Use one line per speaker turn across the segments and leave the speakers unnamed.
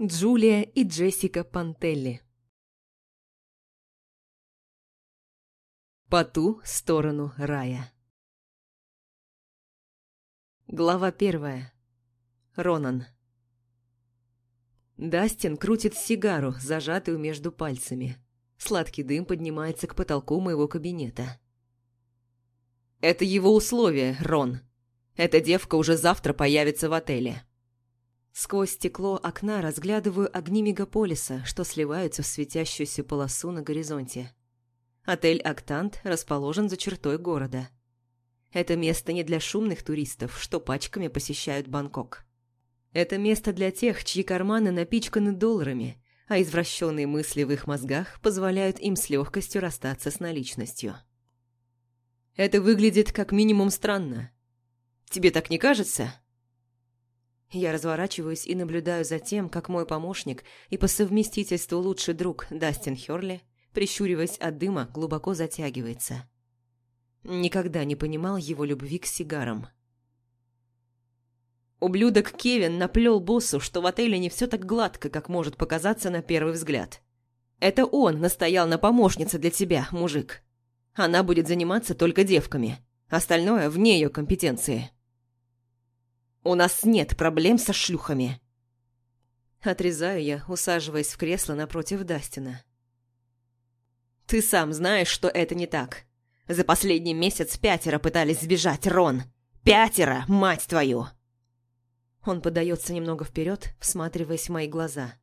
Джулия и Джессика Пантелли По ту сторону рая Глава первая. Ронан Дастин крутит сигару, зажатую между пальцами. Сладкий дым поднимается к потолку моего кабинета. «Это его условие, Рон. Эта девка уже завтра появится в отеле». Сквозь стекло окна разглядываю огни мегаполиса, что сливаются в светящуюся полосу на горизонте. Отель «Октант» расположен за чертой города. Это место не для шумных туристов, что пачками посещают Бангкок. Это место для тех, чьи карманы напичканы долларами, а извращенные мысли в их мозгах позволяют им с легкостью расстаться с наличностью. Это выглядит как минимум странно. Тебе так не кажется?» Я разворачиваюсь и наблюдаю за тем, как мой помощник и по совместительству лучший друг Дастин Хёрли, прищуриваясь от дыма, глубоко затягивается. Никогда не понимал его любви к сигарам. Ублюдок Кевин наплел боссу, что в отеле не все так гладко, как может показаться на первый взгляд. Это он настоял на помощнице для тебя, мужик. Она будет заниматься только девками. Остальное вне ее компетенции. У нас нет проблем со шлюхами. Отрезаю я, усаживаясь в кресло напротив Дастина. Ты сам знаешь, что это не так. За последний месяц пятеро пытались сбежать, Рон. Пятеро, мать твою! Он подается немного вперед, всматриваясь в мои глаза.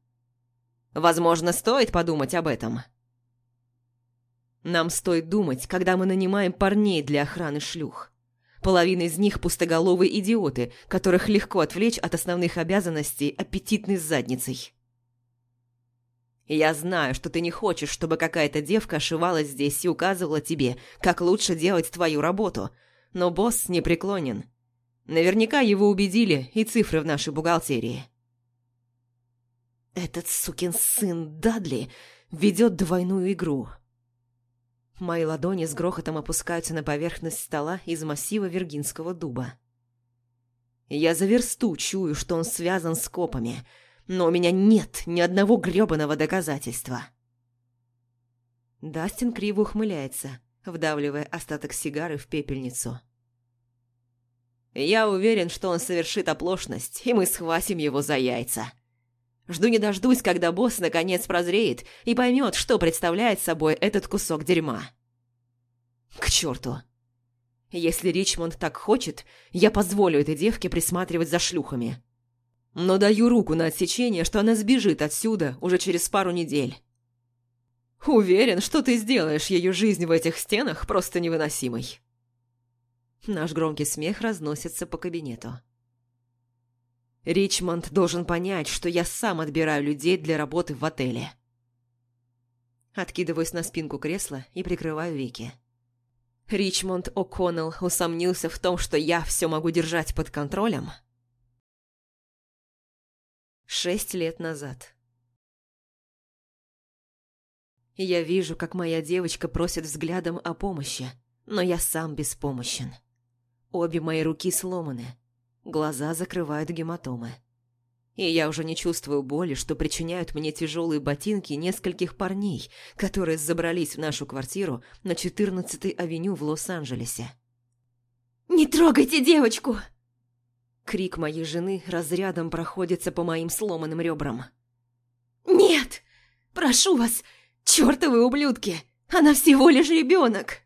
Возможно, стоит подумать об этом. Нам стоит думать, когда мы нанимаем парней для охраны шлюх. Половина из них пустоголовые идиоты, которых легко отвлечь от основных обязанностей аппетитной задницей. Я знаю, что ты не хочешь, чтобы какая-то девка ошивалась здесь и указывала тебе, как лучше делать твою работу, но босс не преклонен. Наверняка его убедили и цифры в нашей бухгалтерии. Этот сукин сын Дадли ведет двойную игру – Мои ладони с грохотом опускаются на поверхность стола из массива виргинского дуба. Я за версту чую, что он связан с копами, но у меня нет ни одного грёбаного доказательства. Дастин криво ухмыляется, вдавливая остаток сигары в пепельницу. Я уверен, что он совершит оплошность, и мы схватим его за яйца. Жду не дождусь, когда босс наконец прозреет и поймет, что представляет собой этот кусок дерьма. К черту. Если Ричмонд так хочет, я позволю этой девке присматривать за шлюхами. Но даю руку на отсечение, что она сбежит отсюда уже через пару недель. Уверен, что ты сделаешь ее жизнь в этих стенах просто невыносимой. Наш громкий смех разносится по кабинету. Ричмонд должен понять, что я сам отбираю людей для работы в отеле. Откидываюсь на спинку кресла и прикрываю веки. Ричмонд О'Коннелл усомнился в том, что я все могу держать под контролем? Шесть лет назад. Я вижу, как моя девочка просит взглядом о помощи, но я сам беспомощен. Обе мои руки сломаны, Глаза закрывают гематомы. И я уже не чувствую боли, что причиняют мне тяжелые ботинки нескольких парней, которые забрались в нашу квартиру на 14-й авеню в Лос-Анджелесе. «Не трогайте девочку!» Крик моей жены разрядом проходится по моим сломанным ребрам. «Нет! Прошу вас! Чертовы ублюдки! Она всего лишь ребенок!»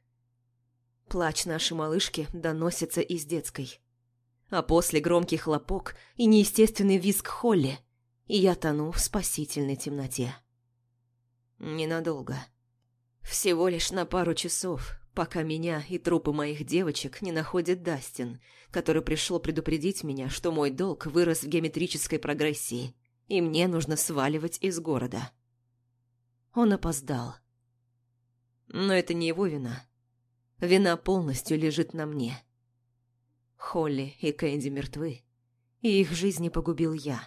Плач нашей малышки доносится из детской а после громкий хлопок и неестественный визг Холли, и я тону в спасительной темноте. Ненадолго. Всего лишь на пару часов, пока меня и трупы моих девочек не находит Дастин, который пришел предупредить меня, что мой долг вырос в геометрической прогрессии, и мне нужно сваливать из города. Он опоздал. Но это не его вина. Вина полностью лежит на мне. Холли и Кэнди мертвы, и их жизни погубил я.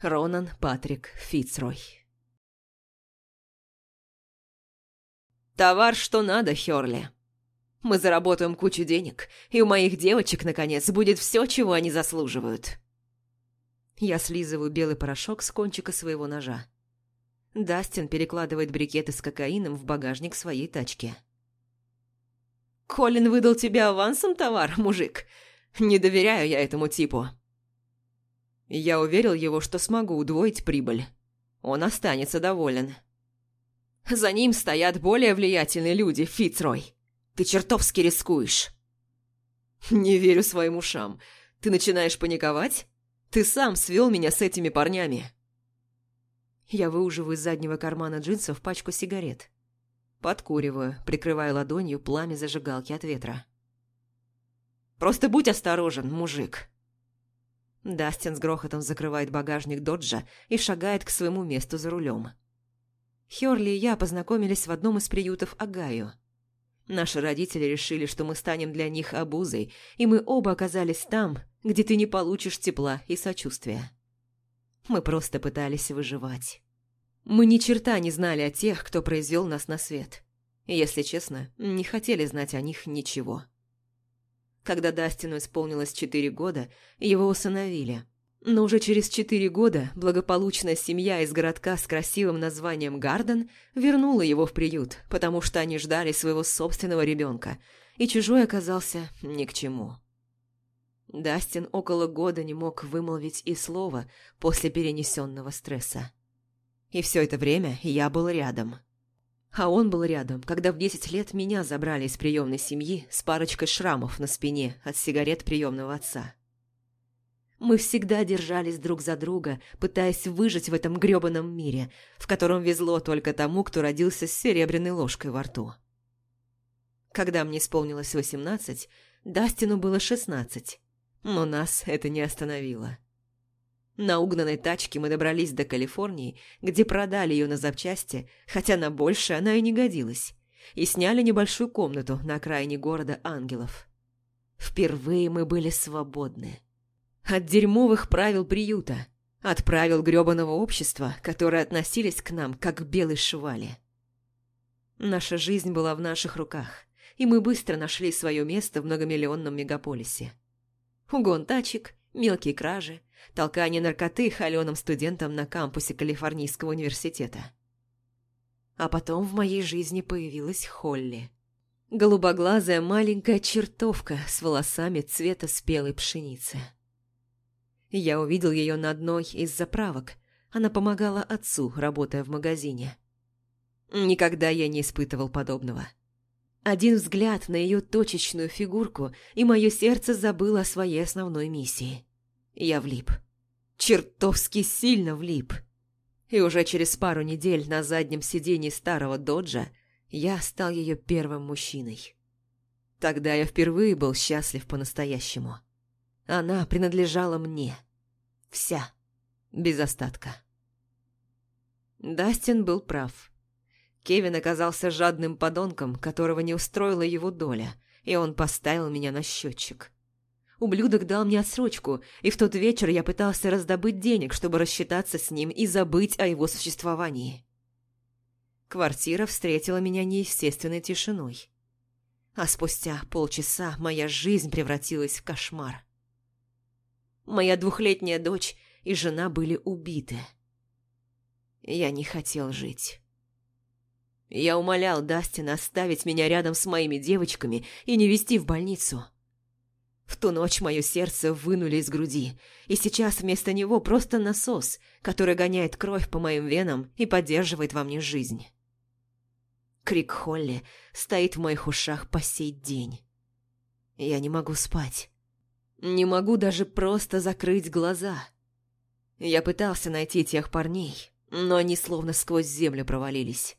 Ронан Патрик Фицрой. «Товар что надо, Хёрли. Мы заработаем кучу денег, и у моих девочек, наконец, будет все, чего они заслуживают». Я слизываю белый порошок с кончика своего ножа. Дастин перекладывает брикеты с кокаином в багажник своей тачки. «Колин выдал тебе авансом товар, мужик? Не доверяю я этому типу». Я уверил его, что смогу удвоить прибыль. Он останется доволен. За ним стоят более влиятельные люди, Фицрой. Ты чертовски рискуешь. Не верю своим ушам. Ты начинаешь паниковать? Ты сам свел меня с этими парнями. Я выуживаю из заднего кармана джинсов пачку сигарет. Подкуриваю, прикрывая ладонью пламя зажигалки от ветра. «Просто будь осторожен, мужик!» Дастин с грохотом закрывает багажник доджа и шагает к своему месту за рулем. Хёрли и я познакомились в одном из приютов Агаю. Наши родители решили, что мы станем для них обузой, и мы оба оказались там, где ты не получишь тепла и сочувствия. Мы просто пытались выживать. Мы ни черта не знали о тех, кто произвел нас на свет. Если честно, не хотели знать о них ничего. Когда Дастину исполнилось четыре года, его усыновили. Но уже через четыре года благополучная семья из городка с красивым названием Гарден вернула его в приют, потому что они ждали своего собственного ребенка, и чужой оказался ни к чему. Дастин около года не мог вымолвить и слова после перенесенного стресса. И все это время я был рядом – а он был рядом, когда в 10 лет меня забрали из приемной семьи с парочкой шрамов на спине от сигарет приемного отца. Мы всегда держались друг за друга, пытаясь выжить в этом грёбаном мире, в котором везло только тому, кто родился с серебряной ложкой во рту. Когда мне исполнилось восемнадцать, Дастину было шестнадцать, но нас это не остановило. На угнанной тачке мы добрались до Калифорнии, где продали ее на запчасти, хотя на больше она и не годилась, и сняли небольшую комнату на окраине города Ангелов. Впервые мы были свободны. От дерьмовых правил приюта, от правил грёбаного общества, которые относились к нам как к белой швали. Наша жизнь была в наших руках, и мы быстро нашли свое место в многомиллионном мегаполисе. Угон тачек, мелкие кражи – толкание наркоты холеным студентам на кампусе Калифорнийского университета. А потом в моей жизни появилась Холли. Голубоглазая маленькая чертовка с волосами цвета спелой пшеницы. Я увидел ее на одной из заправок. Она помогала отцу, работая в магазине. Никогда я не испытывал подобного. Один взгляд на ее точечную фигурку, и мое сердце забыло о своей основной миссии. Я влип. Чертовски сильно влип. И уже через пару недель на заднем сиденье старого доджа я стал ее первым мужчиной. Тогда я впервые был счастлив по-настоящему. Она принадлежала мне. Вся. Без остатка. Дастин был прав. Кевин оказался жадным подонком, которого не устроила его доля, и он поставил меня на счетчик. Ублюдок дал мне отсрочку, и в тот вечер я пытался раздобыть денег, чтобы рассчитаться с ним и забыть о его существовании. Квартира встретила меня неестественной тишиной. А спустя полчаса моя жизнь превратилась в кошмар. Моя двухлетняя дочь и жена были убиты. Я не хотел жить. Я умолял Дастина оставить меня рядом с моими девочками и не везти в больницу. В ту ночь мое сердце вынули из груди, и сейчас вместо него просто насос, который гоняет кровь по моим венам и поддерживает во мне жизнь. Крик Холли стоит в моих ушах по сей день. Я не могу спать. Не могу даже просто закрыть глаза. Я пытался найти тех парней, но они словно сквозь землю провалились.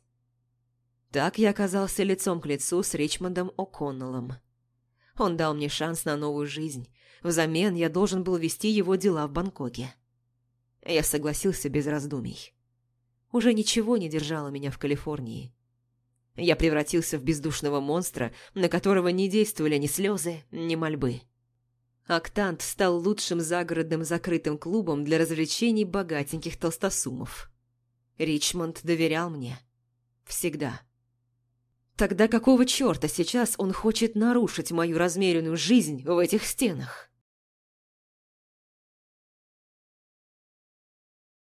Так я оказался лицом к лицу с Ричмондом О'Коннеллом. Он дал мне шанс на новую жизнь. Взамен я должен был вести его дела в Бангкоке. Я согласился без раздумий. Уже ничего не держало меня в Калифорнии. Я превратился в бездушного монстра, на которого не действовали ни слезы, ни мольбы. Актант стал лучшим загородным закрытым клубом для развлечений богатеньких толстосумов. Ричмонд доверял мне. Всегда. Тогда какого черта сейчас он хочет нарушить мою размеренную жизнь в этих стенах?